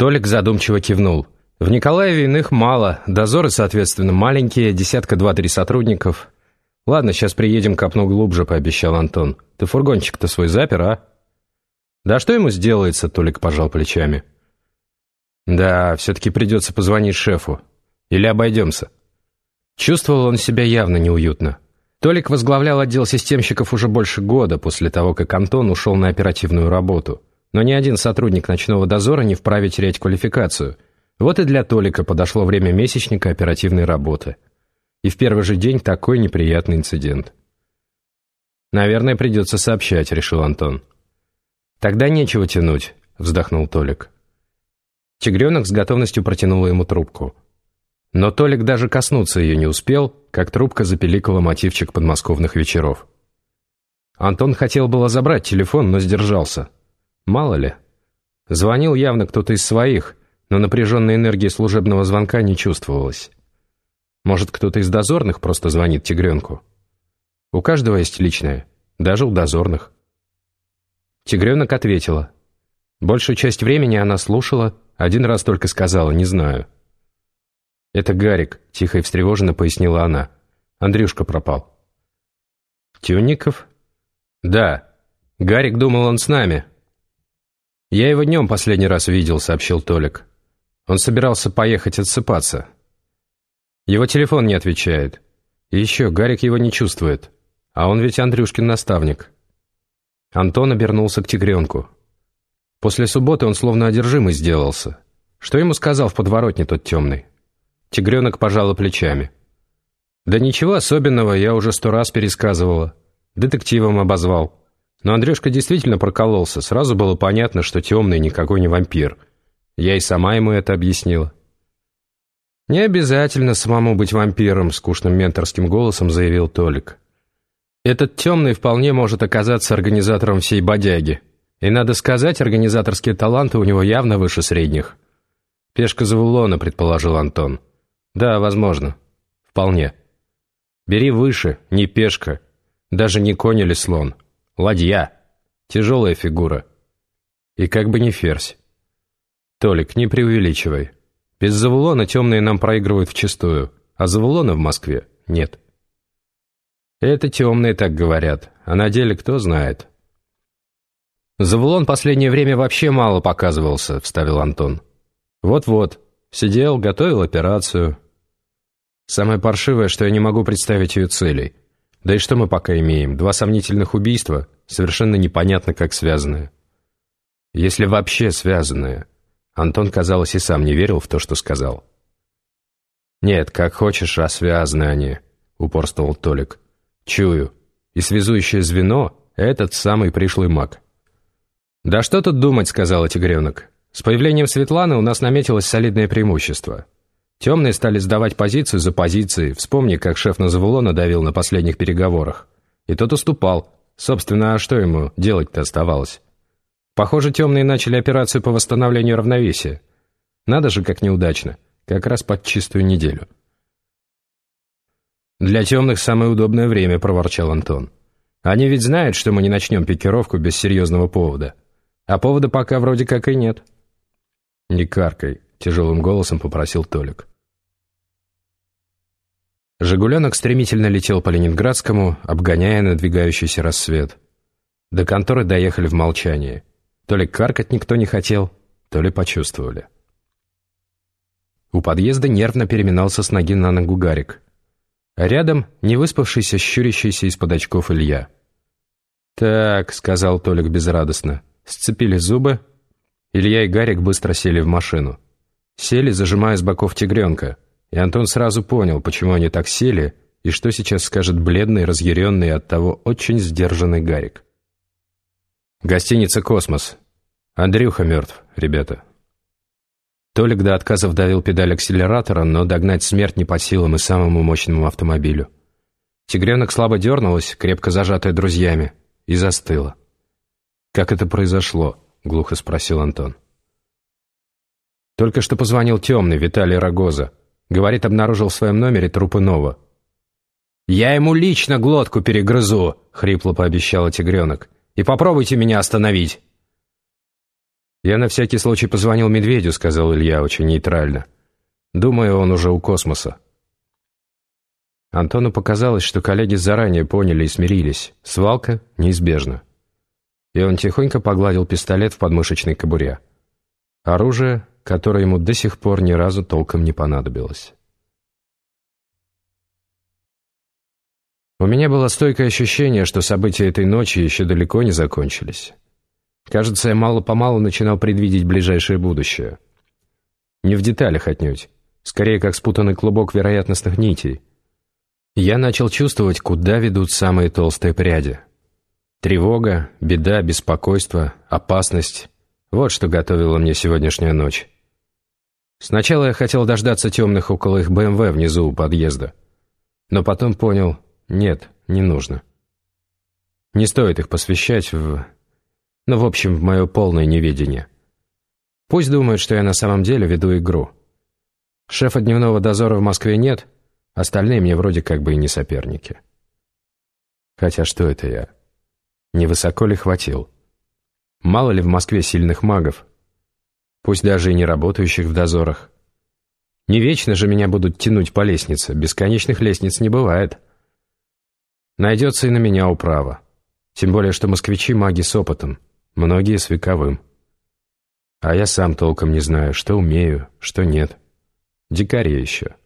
Толик задумчиво кивнул. В Николаеве иных мало, дозоры, соответственно, маленькие, десятка два-три сотрудников. Ладно, сейчас приедем, копну глубже, пообещал Антон. Ты фургончик-то свой запер, а? Да что ему сделается, Толик пожал плечами. Да, все-таки придется позвонить шефу. Или обойдемся. Чувствовал он себя явно неуютно. Толик возглавлял отдел системщиков уже больше года после того, как Антон ушел на оперативную работу. Но ни один сотрудник ночного дозора не вправе терять квалификацию. Вот и для Толика подошло время месячника оперативной работы. И в первый же день такой неприятный инцидент. «Наверное, придется сообщать», — решил Антон. «Тогда нечего тянуть», — вздохнул Толик. Тигренок с готовностью протянула ему трубку. Но Толик даже коснуться ее не успел, как трубка запеликала мотивчик подмосковных вечеров. Антон хотел было забрать телефон, но сдержался. Мало ли. Звонил явно кто-то из своих, но напряженной энергии служебного звонка не чувствовалось. Может, кто-то из дозорных просто звонит тигренку? У каждого есть личное, даже у дозорных. Тигренок ответила. Большую часть времени она слушала, один раз только сказала «не знаю». «Это Гарик», — тихо и встревоженно пояснила она. «Андрюшка пропал». «Тюнников?» «Да. Гарик думал, он с нами». «Я его днем последний раз видел», — сообщил Толик. «Он собирался поехать отсыпаться». «Его телефон не отвечает. И еще, Гарик его не чувствует. А он ведь Андрюшкин наставник». Антон обернулся к тигренку. После субботы он словно одержимый сделался. Что ему сказал в подворотне тот темный? Тигренок пожала плечами. «Да ничего особенного, я уже сто раз пересказывала. Детективом обозвал. Но Андрюшка действительно прокололся. Сразу было понятно, что темный никакой не вампир. Я и сама ему это объяснила». «Не обязательно самому быть вампиром», — скучным менторским голосом заявил Толик. «Этот темный вполне может оказаться организатором всей бодяги. И, надо сказать, организаторские таланты у него явно выше средних». «Пешка Завулона», — предположил Антон. Да, возможно. Вполне. Бери выше, не пешка. Даже не конь или слон. Ладья. Тяжелая фигура. И как бы не ферзь. Толик, не преувеличивай. Без Завулона темные нам проигрывают вчистую, а Завулона в Москве нет. Это темные так говорят, а на деле кто знает. Завулон последнее время вообще мало показывался, вставил Антон. Вот-вот, Сидел, готовил операцию. Самое паршивое, что я не могу представить ее целей. Да и что мы пока имеем? Два сомнительных убийства, совершенно непонятно как связанные. Если вообще связанные. Антон, казалось, и сам не верил в то, что сказал. «Нет, как хочешь, а связаны они», — упорствовал Толик. «Чую. И связующее звено — этот самый пришлый маг». «Да что тут думать», — сказал Тигренок. С появлением Светланы у нас наметилось солидное преимущество. Темные стали сдавать позицию за позицией. Вспомни, как шеф на Завулона давил на последних переговорах. И тот уступал. Собственно, а что ему делать-то оставалось? Похоже, темные начали операцию по восстановлению равновесия. Надо же, как неудачно. Как раз под чистую неделю. «Для темных самое удобное время», — проворчал Антон. «Они ведь знают, что мы не начнем пикировку без серьезного повода. А повода пока вроде как и нет». «Не каркай», — тяжелым голосом попросил Толик. «Жигуленок» стремительно летел по Ленинградскому, обгоняя надвигающийся рассвет. До конторы доехали в молчании. То ли каркать никто не хотел, то ли почувствовали. У подъезда нервно переминался с ноги на ногу Гарик. А рядом невыспавшийся, щурящийся из-под очков Илья. «Так», — сказал Толик безрадостно, — сцепили зубы, Илья и Гарик быстро сели в машину. Сели, зажимая с боков тигренка, и Антон сразу понял, почему они так сели, и что сейчас скажет бледный, разъяренный от того очень сдержанный Гарик. «Гостиница «Космос». Андрюха мертв, ребята». Толик до отказа вдавил педаль акселератора, но догнать смерть не по силам и самому мощному автомобилю. Тигренок слабо дернулась, крепко зажатая друзьями, и застыла. Как это произошло? — глухо спросил Антон. «Только что позвонил темный, Виталий Рогоза. Говорит, обнаружил в своем номере труп иного». «Я ему лично глотку перегрызу», — хрипло пообещала тигренок. «И попробуйте меня остановить». «Я на всякий случай позвонил Медведю», — сказал Илья очень нейтрально. «Думаю, он уже у космоса». Антону показалось, что коллеги заранее поняли и смирились. Свалка неизбежна. И он тихонько погладил пистолет в подмышечной кобуре. Оружие, которое ему до сих пор ни разу толком не понадобилось. У меня было стойкое ощущение, что события этой ночи еще далеко не закончились. Кажется, я мало-помалу начинал предвидеть ближайшее будущее. Не в деталях отнюдь, скорее как спутанный клубок вероятностных нитей. Я начал чувствовать, куда ведут самые толстые пряди. Тревога, беда, беспокойство, опасность — вот что готовила мне сегодняшняя ночь. Сначала я хотел дождаться темных около их БМВ внизу у подъезда. Но потом понял, нет, не нужно. Не стоит их посвящать в... Ну, в общем, в мое полное неведение. Пусть думают, что я на самом деле веду игру. Шефа дневного дозора в Москве нет, остальные мне вроде как бы и не соперники. Хотя что это я? Невысоко ли хватил? Мало ли в Москве сильных магов, пусть даже и не работающих в дозорах. Не вечно же меня будут тянуть по лестнице, бесконечных лестниц не бывает. Найдется и на меня управа. Тем более, что москвичи маги с опытом, многие с вековым. А я сам толком не знаю, что умею, что нет. Дикарь еще.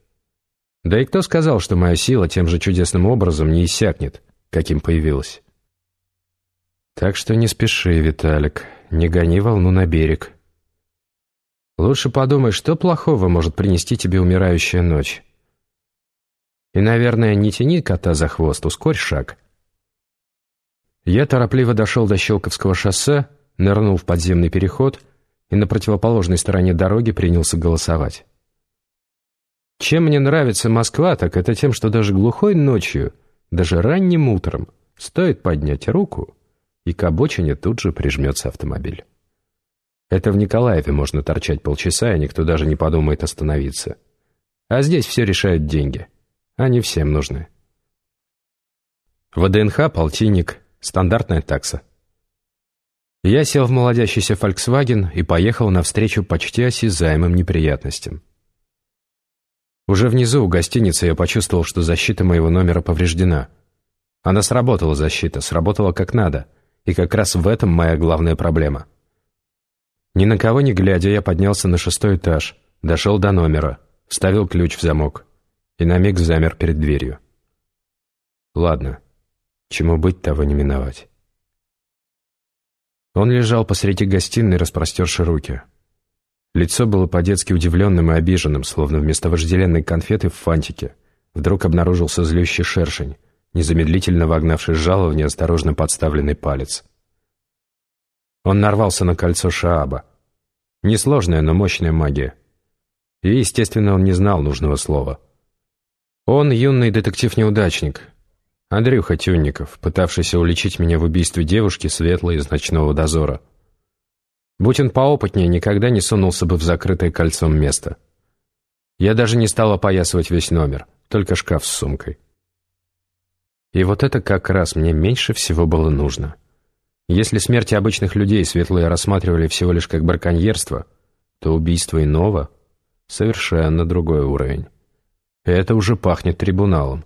Да и кто сказал, что моя сила тем же чудесным образом не иссякнет, каким появилась? Так что не спеши, Виталик, не гони волну на берег. Лучше подумай, что плохого может принести тебе умирающая ночь. И, наверное, не тяни кота за хвост, ускорь шаг. Я торопливо дошел до Щелковского шоссе, нырнул в подземный переход и на противоположной стороне дороги принялся голосовать. Чем мне нравится Москва, так это тем, что даже глухой ночью, даже ранним утром, стоит поднять руку, и к обочине тут же прижмется автомобиль. Это в Николаеве можно торчать полчаса, и никто даже не подумает остановиться. А здесь все решают деньги. Они всем нужны. ВДНХ, полтинник, стандартная такса. Я сел в молодящийся Volkswagen и поехал навстречу почти осязаемым неприятностям. Уже внизу у гостиницы я почувствовал, что защита моего номера повреждена. Она сработала, защита, сработала как надо, и как раз в этом моя главная проблема. Ни на кого не глядя, я поднялся на шестой этаж, дошел до номера, вставил ключ в замок и на миг замер перед дверью. Ладно, чему быть, того не миновать. Он лежал посреди гостиной, распростерши руки. Лицо было по-детски удивленным и обиженным, словно вместо вожделенной конфеты в фантике вдруг обнаружился злющий шершень, незамедлительно вогнавший жало в неосторожно подставленный палец. Он нарвался на кольцо Шааба. Несложная, но мощная магия. И, естественно, он не знал нужного слова — он юный детектив-неудачник. Андрюха Тюнников, пытавшийся уличить меня в убийстве девушки светлой из ночного дозора. Будь он поопытнее, никогда не сунулся бы в закрытое кольцом место. Я даже не стал опоясывать весь номер, только шкаф с сумкой. И вот это как раз мне меньше всего было нужно. Если смерти обычных людей светлые рассматривали всего лишь как браконьерство, то убийство иного — совершенно другой уровень. Это уже пахнет трибуналом.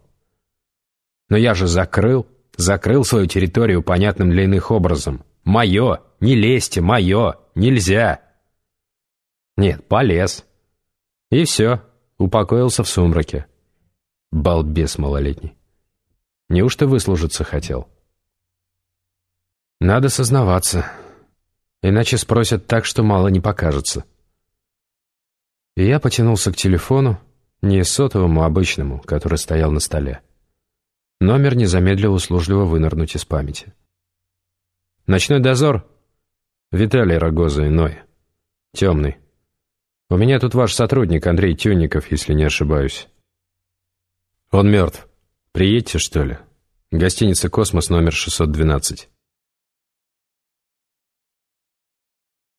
Но я же закрыл, закрыл свою территорию понятным для иных образом. Мое, не лезьте, мое, нельзя. Нет, полез. И все, упокоился в сумраке. Балбес малолетний. Неужто выслужиться хотел? Надо сознаваться, иначе спросят так, что мало не покажется. И я потянулся к телефону, не сотовому, обычному, который стоял на столе. Номер не замедлил услужливо вынырнуть из памяти. «Ночной дозор?» «Виталий Рогоза, иной. Темный. У меня тут ваш сотрудник Андрей Тюнников, если не ошибаюсь». «Он мертв. Приедьте, что ли? Гостиница «Космос» номер 612».